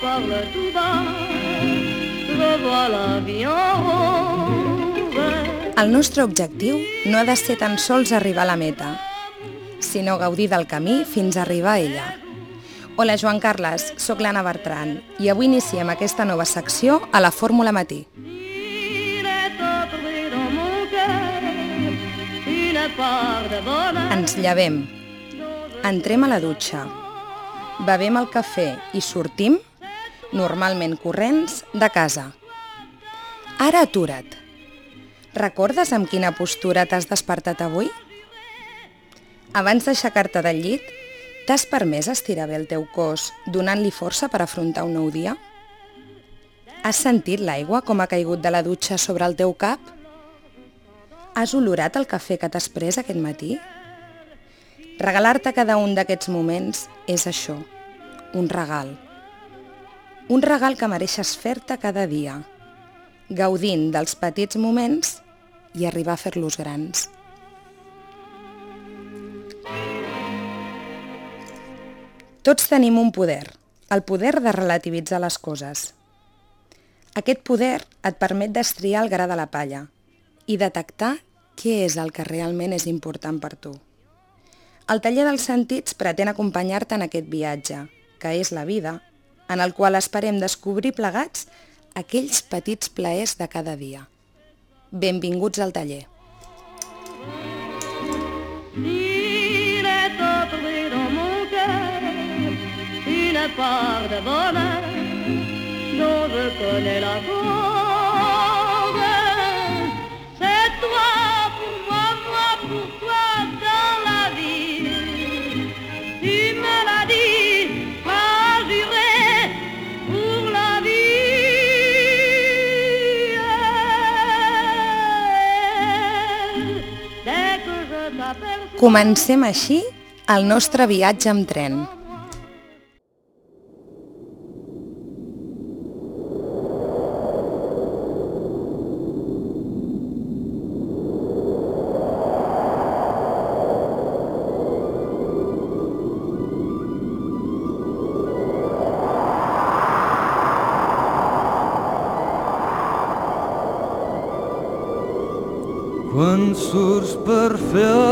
parle tout bas, je vois la vie en rose. El nostre objectiu no ha de ser tan sols arribar a la meta, sinó gaudir del camí fins a arribar a ella. Hola, Joan Carles, sóc l'Anna Bertran i avui iniciem aquesta nova secció a la Fórmula Matí. Ens llevem, entrem a la dutxa, bevem el cafè i sortim, normalment corrents, de casa. Ara atura't. Recordes amb quina postura t'has despertat avui? Abans d'aixecar-te del llit, t'has permès estirar bé el teu cos, donant-li força per afrontar un nou dia? Has sentit l'aigua com ha caigut de la dutxa sobre el teu cap? Has olorat el cafè que t'has pres aquest matí? Regalar-te cada un d'aquests moments és això, un regal. Un regal que mereixes fer-te cada dia, gaudint dels petits moments i arribar a fer-los grans. Tots tenim un poder, el poder de relativitzar les coses. Aquest poder et permet destriar el gra de la palla i detectar què és el que realment és important per tu. El taller dels sentits pretén acompanyar-te en aquest viatge, que és la vida, en el qual esperem descobrir plegats aquells petits plaers de cada dia. Benvinguts al taller. Il une part de bonheur dont je connais la cause. Comencem així el nostre viatge amb tren. Quan surts per fer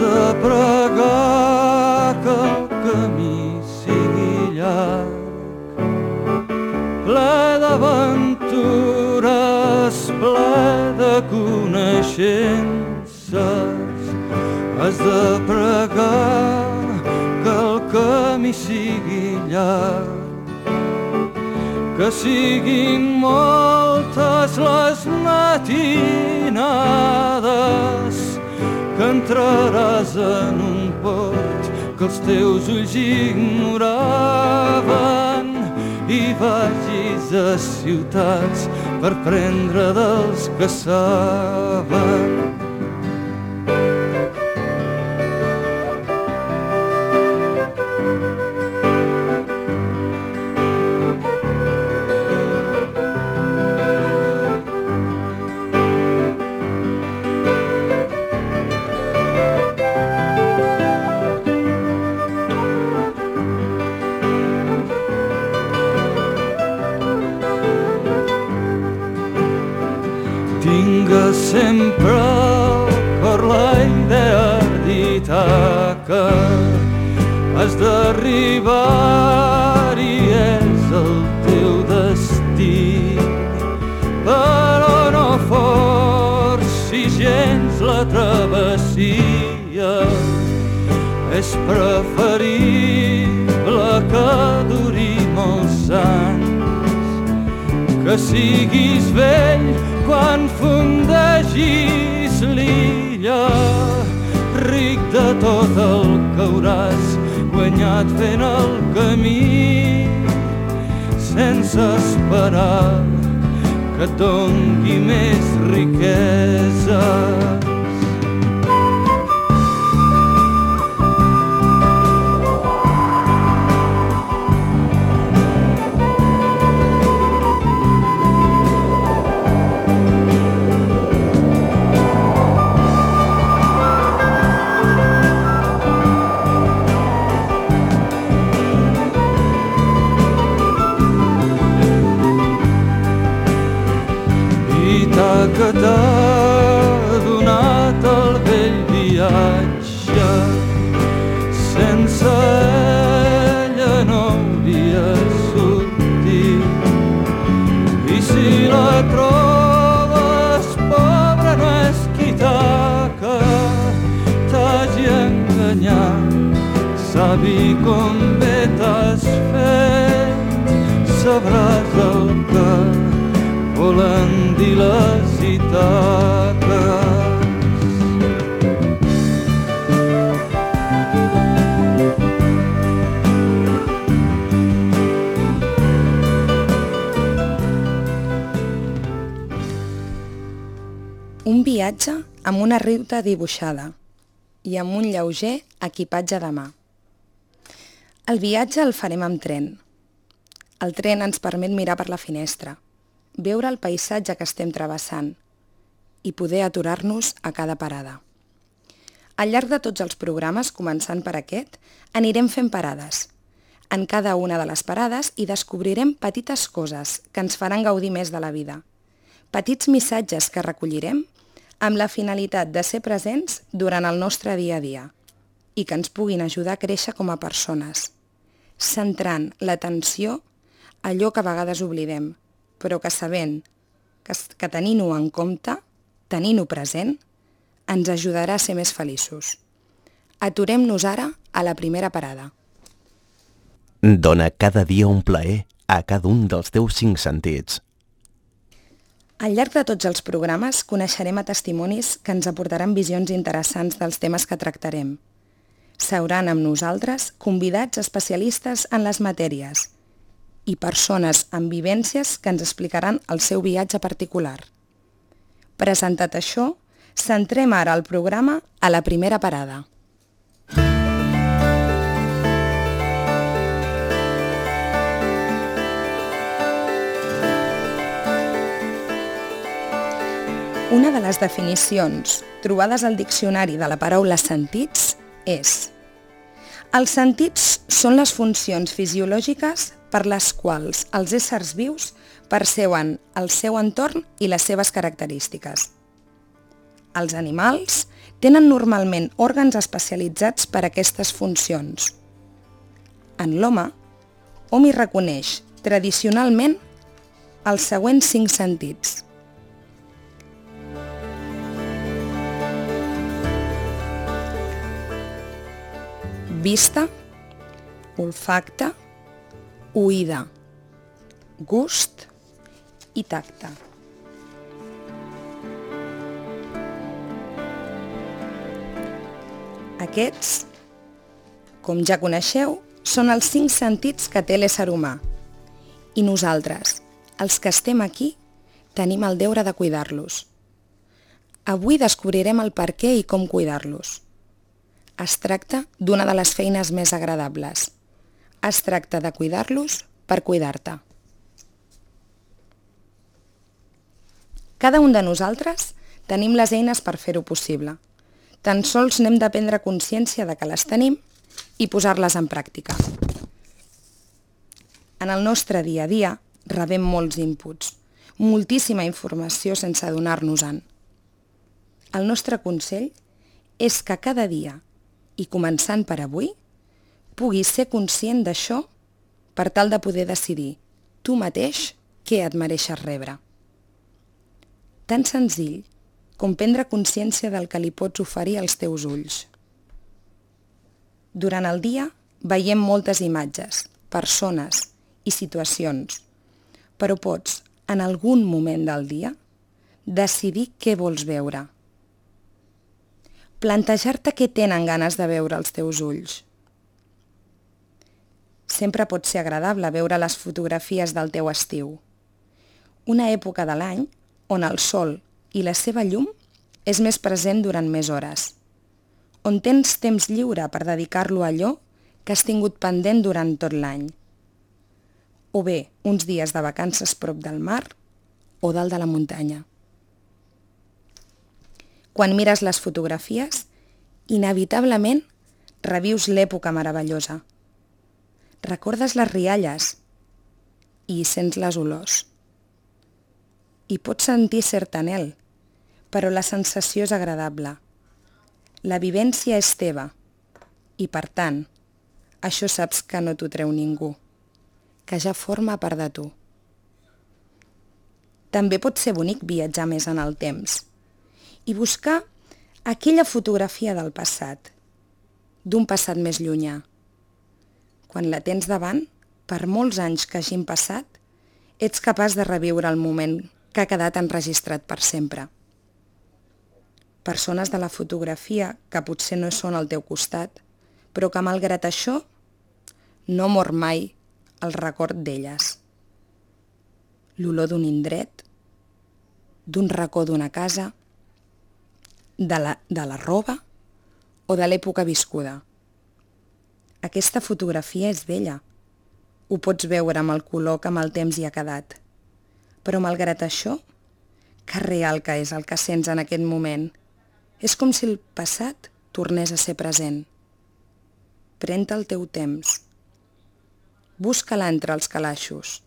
de pregar que el camí sigui llarg ple d'aventures, ple de coneixences has de pregar que el camí sigui llarg que siguin moltes les matinades que entraràs en un port que els teus ulls ignoraven i vagis a ciutats per prendre dels que saben. Tingues sempre cor la idea d'Itaca. Has d'arribar i és el teu destí. Però no forci gens la travessia. És preferible que duri molts anys que siguis vell quan fundegis l'illa, ric de tot el que hauràs guanyat fent el camí, sense esperar que et dongui més riqueses. Que t'ha donat el vell viatge. Sense ella no hauria sortit. I si la trobes pobra no és qui que t'hagi enganyat. Sabi com bé t'has fet, sabràs el que volen dir les. Un viatge amb una ruta dibuixada i amb un lleuger equipatge de mà. El viatge el farem amb tren. El tren ens permet mirar per la finestra, veure el paisatge que estem travessant i poder aturar-nos a cada parada. Al llarg de tots els programes, començant per aquest, anirem fent parades. En cada una de les parades hi descobrirem petites coses que ens faran gaudir més de la vida. Petits missatges que recollirem amb la finalitat de ser presents durant el nostre dia a dia i que ens puguin ajudar a créixer com a persones, centrant l'atenció allò que a vegades oblidem, però que sabent que, que tenint-ho en compte, tenint-ho present, ens ajudarà a ser més feliços. Aturem-nos ara a la primera parada. Dona cada dia un plaer a cada un dels teus cinc sentits. Al llarg de tots els programes coneixerem a testimonis que ens aportaran visions interessants dels temes que tractarem. Seuran amb nosaltres convidats especialistes en les matèries i persones amb vivències que ens explicaran el seu viatge particular. Presentat això, centrem ara el programa a la primera parada. Una de les definicions trobades al diccionari de la paraula sentits és Els sentits són les funcions fisiològiques per les quals els éssers vius perceuen el seu entorn i les seves característiques. Els animals tenen normalment òrgans especialitzats per a aquestes funcions. En l'home, hom hi reconeix tradicionalment els següents cinc sentits. Vista, olfacte, oïda, gust i tacte. Aquests, com ja coneixeu, són els cinc sentits que té l'ésser humà. I nosaltres, els que estem aquí, tenim el deure de cuidar-los. Avui descobrirem el per què i com cuidar-los. Es tracta d'una de les feines més agradables. Es tracta de cuidar-los per cuidar-te. Cada un de nosaltres tenim les eines per fer-ho possible. Tan sols n'hem de prendre consciència de que les tenim i posar-les en pràctica. En el nostre dia a dia rebem molts inputs, moltíssima informació sense adonar-nos-en. El nostre consell és que cada dia, i començant per avui, puguis ser conscient d'això per tal de poder decidir tu mateix què et mereixes rebre. Tan senzill com prendre consciència del que li pots oferir als teus ulls. Durant el dia veiem moltes imatges, persones i situacions, però pots, en algun moment del dia, decidir què vols veure. Plantejar-te què tenen ganes de veure els teus ulls. Sempre pot ser agradable veure les fotografies del teu estiu. Una època de l'any on el sol i la seva llum és més present durant més hores, on tens temps lliure per dedicar-lo a allò que has tingut pendent durant tot l'any. O bé, uns dies de vacances prop del mar o dalt de la muntanya. Quan mires les fotografies, inevitablement revius l'època meravellosa. Recordes les rialles i sents les olors. I pots sentir cert anel però la sensació és agradable. La vivència és teva i, per tant, això saps que no t'ho treu ningú, que ja forma part de tu. També pot ser bonic viatjar més en el temps i buscar aquella fotografia del passat, d'un passat més llunyà. Quan la tens davant, per molts anys que hagin passat, ets capaç de reviure el moment que ha quedat enregistrat per sempre. Persones de la fotografia que potser no són al teu costat, però que malgrat això no mor mai el record d'elles. L'olor d'un indret, d'un racó d'una casa, de la, de la roba o de l'època viscuda. Aquesta fotografia és vella. Ho pots veure amb el color que amb el temps hi ha quedat. Però malgrat això, que real que és el que sents en aquest moment. És com si el passat tornés a ser present. Pren-te el teu temps. Busca-la entre els calaixos.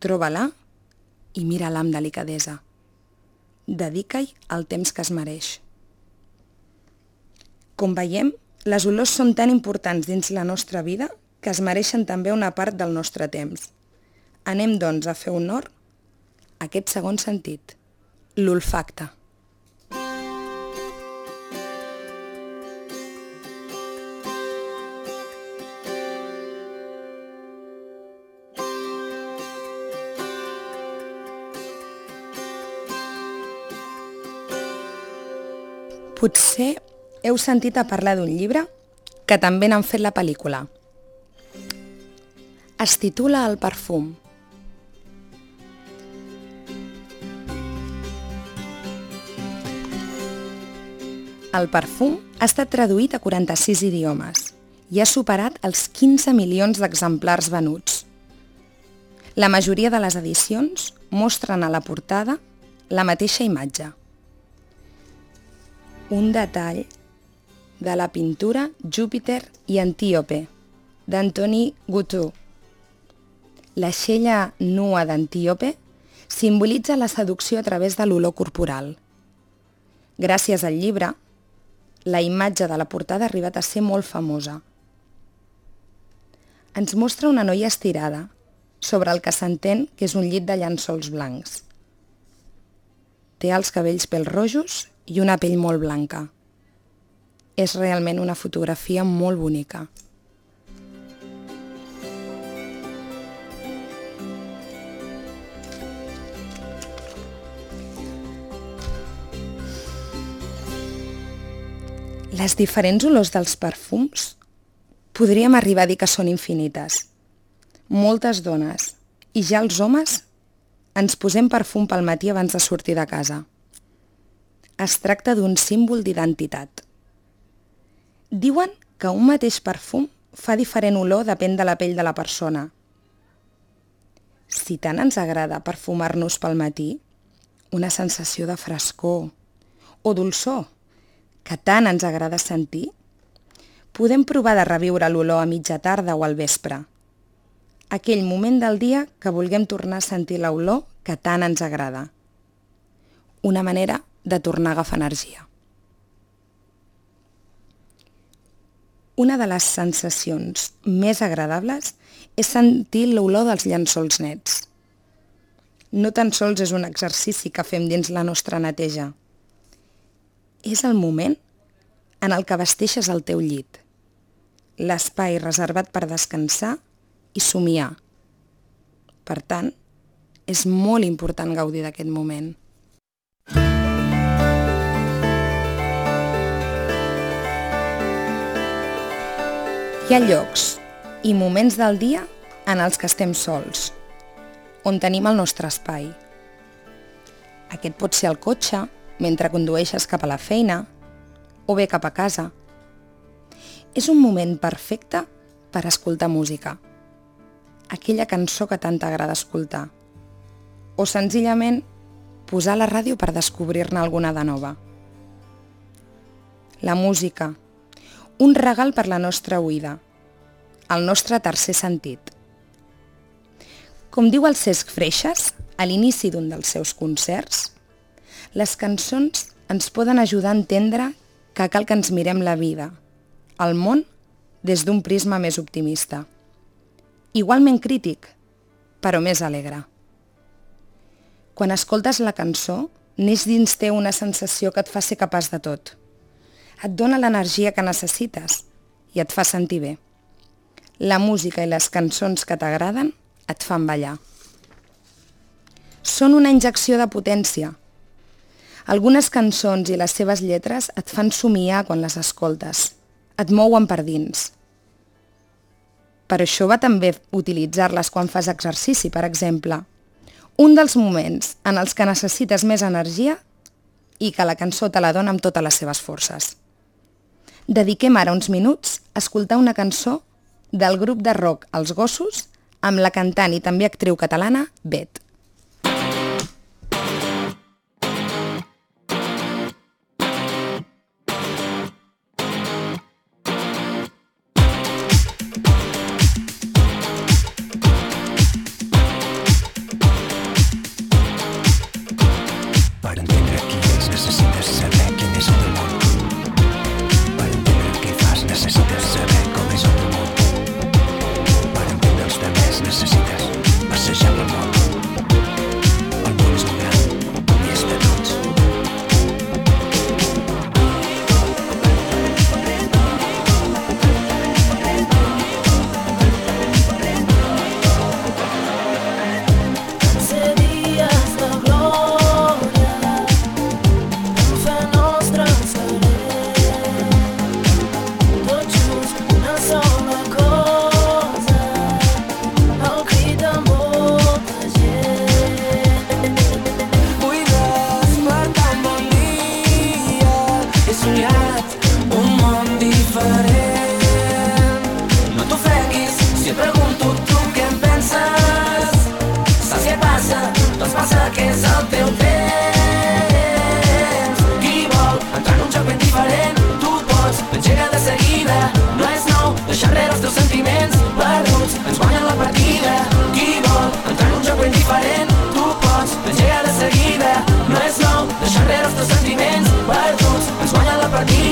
Troba-la i mira-la amb delicadesa. Dedica-hi el temps que es mereix. Com veiem, les olors són tan importants dins la nostra vida que es mereixen també una part del nostre temps. Anem, doncs, a fer honor aquest segon sentit, l'olfacte. Potser heu sentit a parlar d'un llibre que també n'han fet la pel·lícula. Es titula El perfum. El perfum ha estat traduït a 46 idiomes i ha superat els 15 milions d'exemplars venuts. La majoria de les edicions mostren a la portada la mateixa imatge. Un detall de la pintura Júpiter i Antíope, d'Antoni Gutou. La xella nua d'Antíope simbolitza la seducció a través de l'olor corporal. Gràcies al llibre, la imatge de la portada ha arribat a ser molt famosa. Ens mostra una noia estirada, sobre el que s'entén que és un llit de llençols blancs. Té els cabells pèl rojos i una pell molt blanca. És realment una fotografia molt bonica. Les diferents olors dels perfums podríem arribar a dir que són infinites. Moltes dones, i ja els homes, ens posem perfum pel matí abans de sortir de casa. Es tracta d'un símbol d'identitat. Diuen que un mateix perfum fa diferent olor depèn de la pell de la persona. Si tant ens agrada perfumar-nos pel matí, una sensació de frescor o dolçor que tant ens agrada sentir, podem provar de reviure l'olor a mitja tarda o al vespre. Aquell moment del dia que vulguem tornar a sentir l'olor que tant ens agrada. Una manera de tornar a agafar energia. Una de les sensacions més agradables és sentir l'olor dels llençols nets. No tan sols és un exercici que fem dins la nostra neteja, és el moment en el que vesteixes el teu llit, l'espai reservat per descansar i somiar. Per tant, és molt important gaudir d'aquest moment. Hi ha llocs i moments del dia en els que estem sols, on tenim el nostre espai. Aquest pot ser el cotxe, mentre condueixes cap a la feina o bé cap a casa. És un moment perfecte per escoltar música. Aquella cançó que tant t'agrada escoltar. O senzillament posar la ràdio per descobrir-ne alguna de nova. La música. Un regal per la nostra oïda. El nostre tercer sentit. Com diu el Cesc Freixas, a l'inici d'un dels seus concerts, Les cançons ens poden ajudar a entendre que cal que ens mirem la vida, el món, des d'un prisma més optimista. Igualment crític, però més alegre. Quan escoltes la cançó, neix dins teu una sensació que et fa ser capaç de tot. Et dona l'energia que necessites i et fa sentir bé. La música i les cançons que t'agraden et fan ballar. Són una injecció de potència. Algunes cançons i les seves lletres et fan somiar quan les escoltes. Et mouen per dins. Per això va també utilitzar-les quan fas exercici, per exemple. Un dels moments en els que necessites més energia i que la cançó te la dona amb totes les seves forces. Dediquem ara uns minuts a escoltar una cançó del grup de rock Els Gossos amb la cantant i també actriu catalana Bet.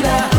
Al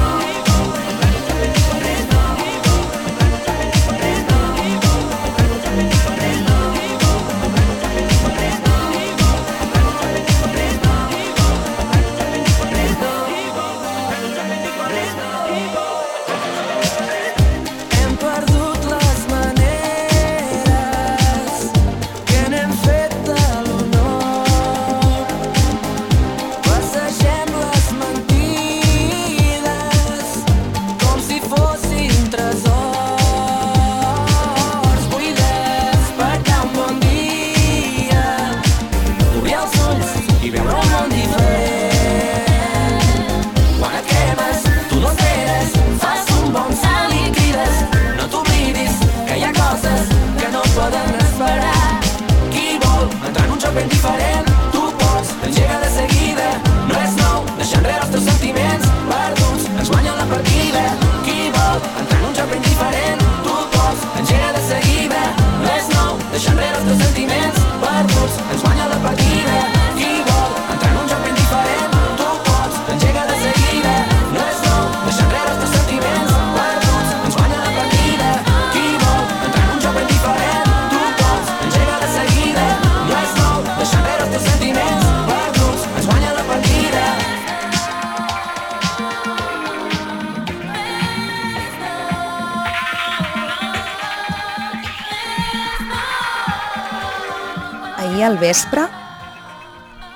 vespre,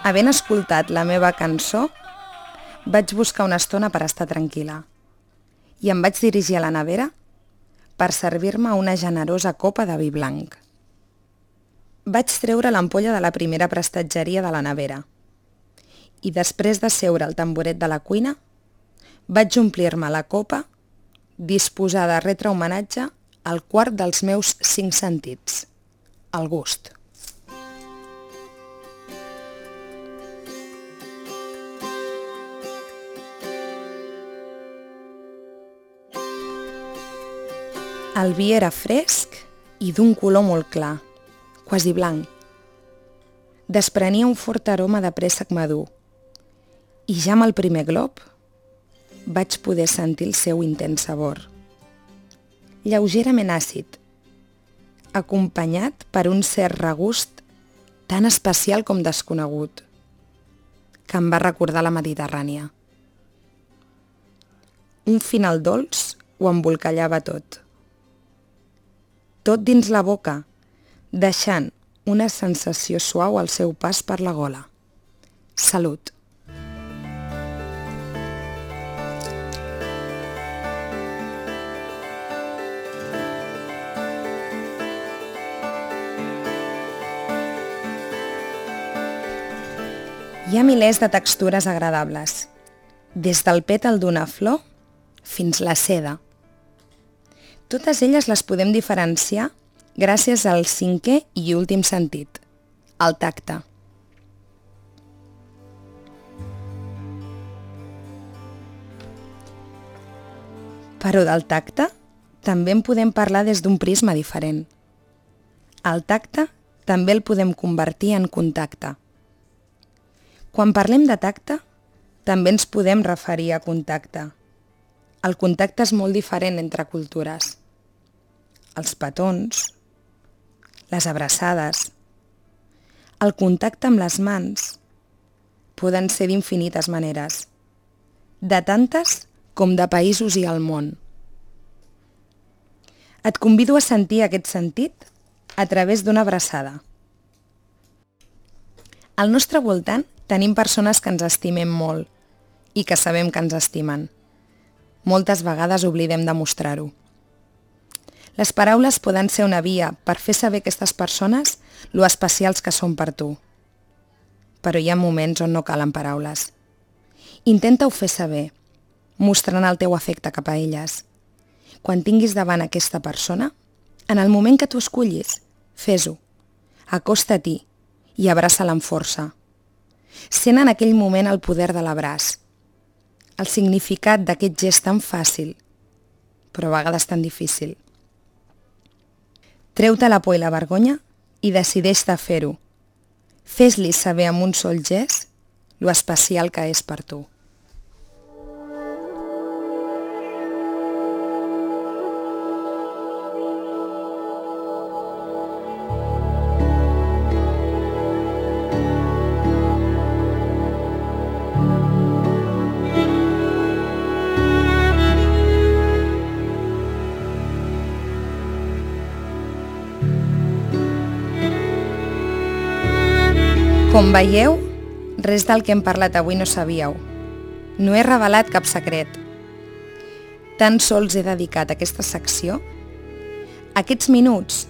havent escoltat la meva cançó, vaig buscar una estona per estar tranquil·la i em vaig dirigir a la nevera per servir-me una generosa copa de vi blanc. Vaig treure l'ampolla de la primera prestatgeria de la nevera i després de seure al tamboret de la cuina, vaig omplir-me la copa disposada a retre homenatge al quart dels meus cinc sentits, el gust. El vi era fresc i d'un color molt clar, quasi blanc. Desprenia un fort aroma de préssec madur I ja amb el primer glob vaig poder sentir el seu intens sabor. Lleugerament àcid, acompanyat per un cert regust tan especial com desconegut, que em va recordar la Mediterrània. Un final dolç ho embolcallava tot. Tot dins la boca, deixant una sensació suau al seu pas per la gola. Salut! Hi ha milers de textures agradables, des del pètal d'una flor fins la seda. Totes elles les podem diferenciar gràcies al cinquè i últim sentit, el tacte. Però del tacte també en podem parlar des d'un prisma diferent. El tacte també el podem convertir en contacte. Quan parlem de tacte, també ens podem referir a contacte. El contacte és molt diferent entre cultures. Els petons, les abraçades, el contacte amb les mans poden ser d'infinites maneres, de tantes com de països i al món. Et convido a sentir aquest sentit a través d'una abraçada. Al nostre voltant tenim persones que ens estimem molt i que sabem que ens estimen. Moltes vegades oblidem de mostrar-ho. Les paraules poden ser una via per fer saber a aquestes persones lo especials que són per tu. Però hi ha moments on no calen paraules. Intenta-ho fer saber, mostrant el teu afecte cap a elles. Quan tinguis davant aquesta persona, en el moment que tu escollis, fes-ho. Acosta-t'hi i abraça-la amb força Sent en aquell moment el poder de l'abraç, el significat d'aquest gest tan fàcil, però a vegades tan difícil. Treu-te la por i la vergonya i decideix-te fer-ho. Fes-li saber amb un sol gest lo especial que és per tu. Com veieu, res del que hem parlat avui no sabíeu. No he revelat cap secret. Tan sols he dedicat aquesta secció, aquests minuts,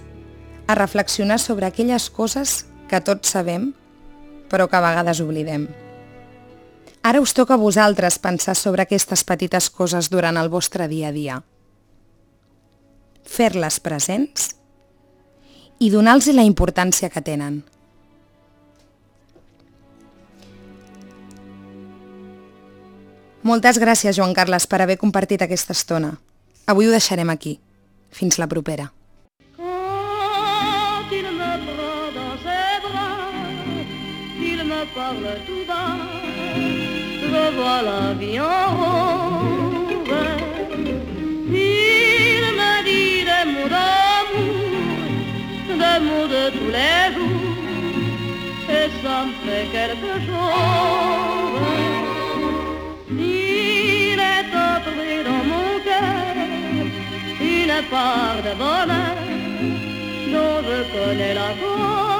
a reflexionar sobre aquelles coses que tots sabem, però que a vegades oblidem. Ara us toca a vosaltres pensar sobre aquestes petites coses durant el vostre dia a dia. Fer-les presents i donar-los la importància que tenen. Moltes gràcies, Joan Carles, per haver compartit aquesta estona. Avui ho deixarem aquí. Fins la propera. Parle tout bas, je vois la vie en rose. Il me dit des mots d'amour, des mots de tous les jours, et ça me fait quelque chose. Part de bonheur dont je connais la cause.